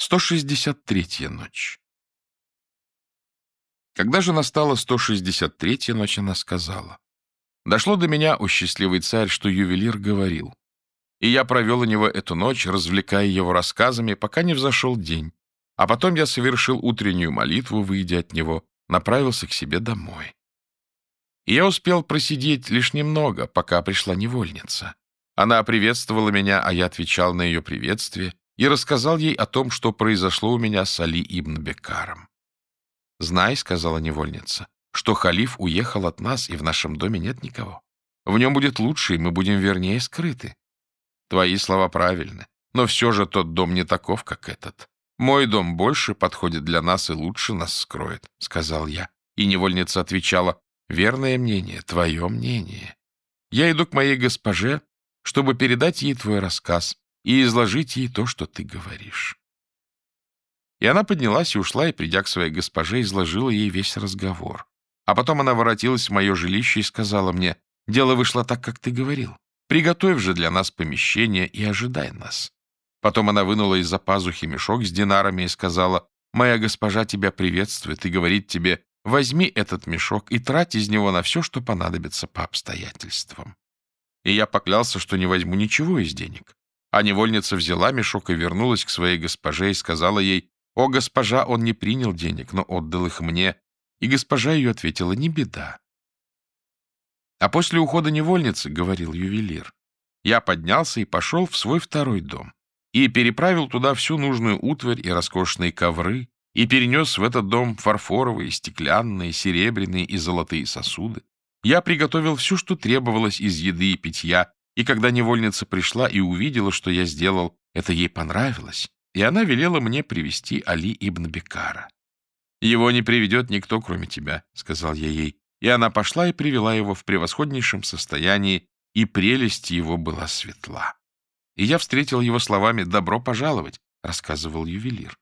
163-я ночь. Когда же настала 163-я ночь, она сказала, «Дошло до меня, о счастливый царь, что ювелир говорил, и я провел у него эту ночь, развлекая его рассказами, пока не взошел день, а потом я совершил утреннюю молитву, выйдя от него, направился к себе домой. И я успел просидеть лишь немного, пока пришла невольница. Она приветствовала меня, а я отвечал на ее приветствие, и рассказал ей о том, что произошло у меня с Али ибн Бекаром. «Знай», — сказала невольница, — «что халиф уехал от нас, и в нашем доме нет никого. В нем будет лучше, и мы будем вернее скрыты». Твои слова правильны, но все же тот дом не таков, как этот. Мой дом больше подходит для нас и лучше нас скроет, — сказал я. И невольница отвечала, верное мнение, твое мнение. Я иду к моей госпоже, чтобы передать ей твой рассказ, и изложить ей то, что ты говоришь. И она поднялась и ушла, и, придя к своей госпоже, изложила ей весь разговор. А потом она воротилась в мое жилище и сказала мне, «Дело вышло так, как ты говорил. Приготовь же для нас помещение и ожидай нас». Потом она вынула из-за пазухи мешок с динарами и сказала, «Моя госпожа тебя приветствует и говорит тебе, возьми этот мешок и трать из него на все, что понадобится по обстоятельствам». И я поклялся, что не возьму ничего из денег. А невольница взяла мешок и вернулась к своей госпоже и сказала ей, «О, госпожа, он не принял денег, но отдал их мне». И госпожа ее ответила, «Не беда». А после ухода невольницы, — говорил ювелир, — я поднялся и пошел в свой второй дом и переправил туда всю нужную утварь и роскошные ковры, и перенес в этот дом фарфоровые, стеклянные, серебряные и золотые сосуды. Я приготовил все, что требовалось из еды и питья, и когда невольница пришла и увидела, что я сделал, это ей понравилось, и она велела мне привести Али ибн Бекара. «Его не приведет никто, кроме тебя», — сказал я ей. И она пошла и привела его в превосходнейшем состоянии, и прелесть его была светла. И я встретил его словами «добро пожаловать», — рассказывал ювелир.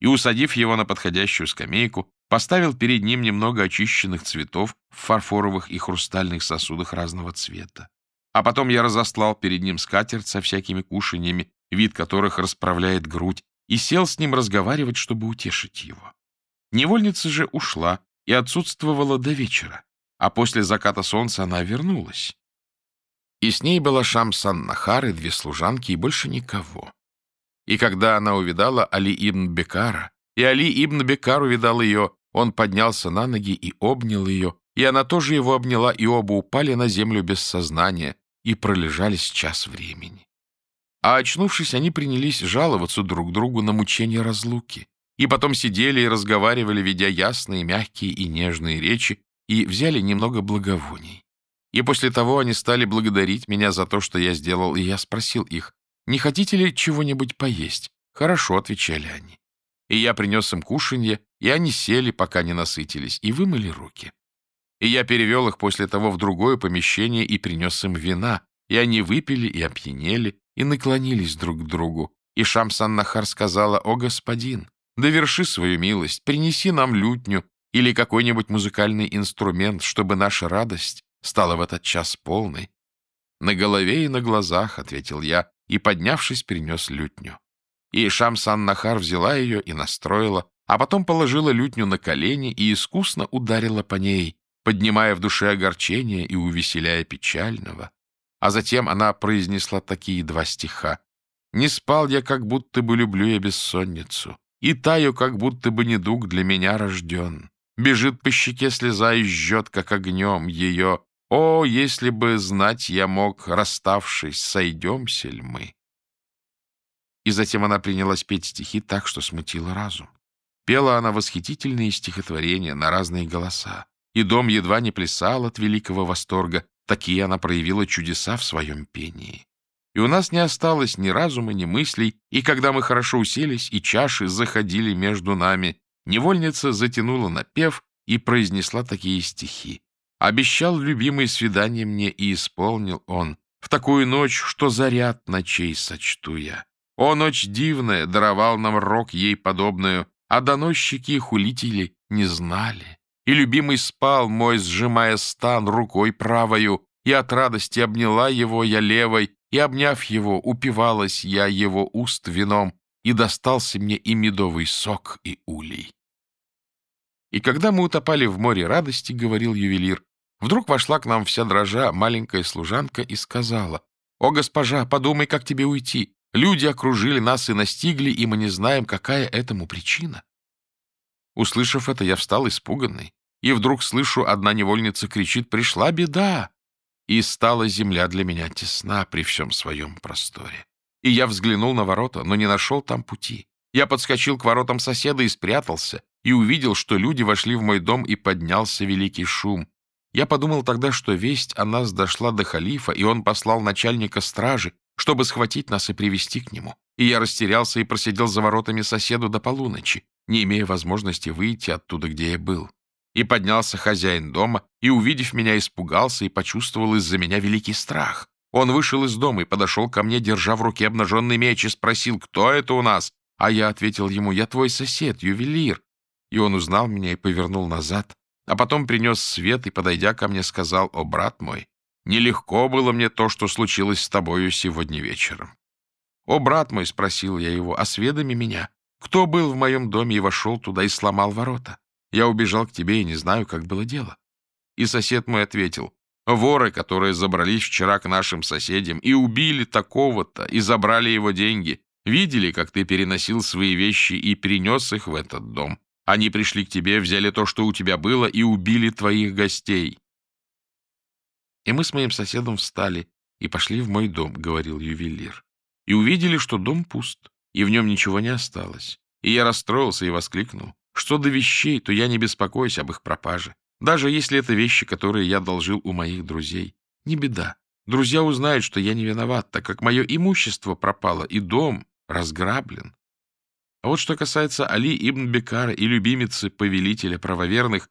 И, усадив его на подходящую скамейку, поставил перед ним немного очищенных цветов в фарфоровых и хрустальных сосудах разного цвета. А потом я разослал перед ним скатерть со всякими кушаньями, вид которых расправляет грудь, и сел с ним разговаривать, чтобы утешить его. Невольница же ушла и отсутствовала до вечера, а после заката солнца она вернулась. И с ней была Шамсан Нахар и две служанки, и больше никого. И когда она увидала Али ибн Бекара, и Али ибн Бекар увидал ее, он поднялся на ноги и обнял ее, и она тоже его обняла, и оба упали на землю без сознания и пролежались час времени. А очнувшись, они принялись жаловаться друг другу на мучение разлуки, и потом сидели и разговаривали, ведя ясные, мягкие и нежные речи, и взяли немного благовоний. И после того они стали благодарить меня за то, что я сделал, и я спросил их, не хотите ли чего-нибудь поесть? Хорошо, — отвечали они. И я принес им кушанье, и они сели, пока не насытились, и вымыли руки. И я перевел их после того в другое помещение и принес им вина, и они выпили и опьянели, и наклонились друг к другу. И Шамсан-Нахар сказала, «О, господин, доверши свою милость, принеси нам лютню или какой-нибудь музыкальный инструмент, чтобы наша радость стала в этот час полной». «На голове и на глазах», — ответил я, и, поднявшись, принес лютню. И Шамсан-Нахар взяла ее и настроила, а потом положила лютню на колени и искусно ударила по ней, поднимая в душе огорчение и увеселяя печального. А затем она произнесла такие два стиха. «Не спал я, как будто бы люблю я бессонницу, и таю, как будто бы недуг для меня рожден. Бежит по щеке слеза и жжет, как огнем, ее. О, если бы знать я мог, расставшись, сойдемся ли мы?» И затем она принялась петь стихи так, что смутила разум. Пела она восхитительные стихотворения на разные голоса и дом едва не плясал от великого восторга, такие она проявила чудеса в своем пении. И у нас не осталось ни разума, ни мыслей, и когда мы хорошо уселись, и чаши заходили между нами, невольница затянула напев и произнесла такие стихи. «Обещал любимый свидание мне, и исполнил он, в такую ночь, что заряд ночей сочту я. О, ночь дивная, даровал нам рок ей подобную, а доносчики и хулители не знали и любимый спал мой, сжимая стан рукой правою, и от радости обняла его я левой, и, обняв его, упивалась я его уст вином, и достался мне и медовый сок, и улей. И когда мы утопали в море радости, говорил ювелир, вдруг вошла к нам вся дрожа маленькая служанка и сказала, «О, госпожа, подумай, как тебе уйти. Люди окружили нас и настигли, и мы не знаем, какая этому причина». Услышав это, я встал испуганный, и вдруг слышу, одна невольница кричит «Пришла беда!» И стала земля для меня тесна при всем своем просторе. И я взглянул на ворота, но не нашел там пути. Я подскочил к воротам соседа и спрятался, и увидел, что люди вошли в мой дом, и поднялся великий шум. Я подумал тогда, что весть о нас дошла до халифа, и он послал начальника стражи, чтобы схватить нас и привести к нему. И я растерялся и просидел за воротами соседу до полуночи, не имея возможности выйти оттуда, где я был. И поднялся хозяин дома, и, увидев меня, испугался и почувствовал из-за меня великий страх. Он вышел из дома и подошел ко мне, держа в руке обнаженный меч, и спросил, кто это у нас? А я ответил ему, я твой сосед, ювелир. И он узнал меня и повернул назад, а потом принес свет и, подойдя ко мне, сказал, о, брат мой, нелегко было мне то, что случилось с тобою сегодня вечером. «О, брат мой!» — спросил я его, — «осведоми меня. Кто был в моем доме и вошел туда и сломал ворота? Я убежал к тебе и не знаю, как было дело». И сосед мой ответил, «Воры, которые забрались вчера к нашим соседям и убили такого-то, и забрали его деньги, видели, как ты переносил свои вещи и перенес их в этот дом. Они пришли к тебе, взяли то, что у тебя было, и убили твоих гостей». «И мы с моим соседом встали и пошли в мой дом», — говорил ювелир, «и увидели, что дом пуст, и в нем ничего не осталось. И я расстроился и воскликнул, что до вещей, то я не беспокоюсь об их пропаже, даже если это вещи, которые я должил у моих друзей. Не беда. Друзья узнают, что я не виноват, так как мое имущество пропало, и дом разграблен. А вот что касается Али ибн Бекара и любимицы повелителя правоверных,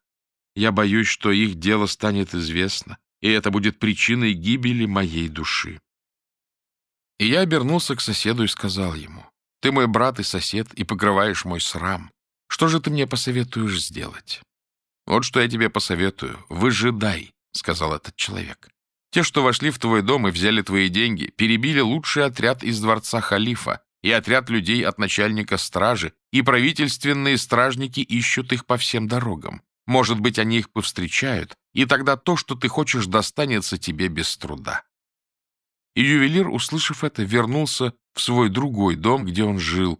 я боюсь, что их дело станет известно, и это будет причиной гибели моей души. И я обернулся к соседу и сказал ему, «Ты мой брат и сосед, и покрываешь мой срам. Что же ты мне посоветуешь сделать?» «Вот что я тебе посоветую. Выжидай», — сказал этот человек. «Те, что вошли в твой дом и взяли твои деньги, перебили лучший отряд из дворца халифа, и отряд людей от начальника стражи, и правительственные стражники ищут их по всем дорогам. Может быть, они их повстречают, и тогда то, что ты хочешь, достанется тебе без труда. И ювелир, услышав это, вернулся в свой другой дом, где он жил.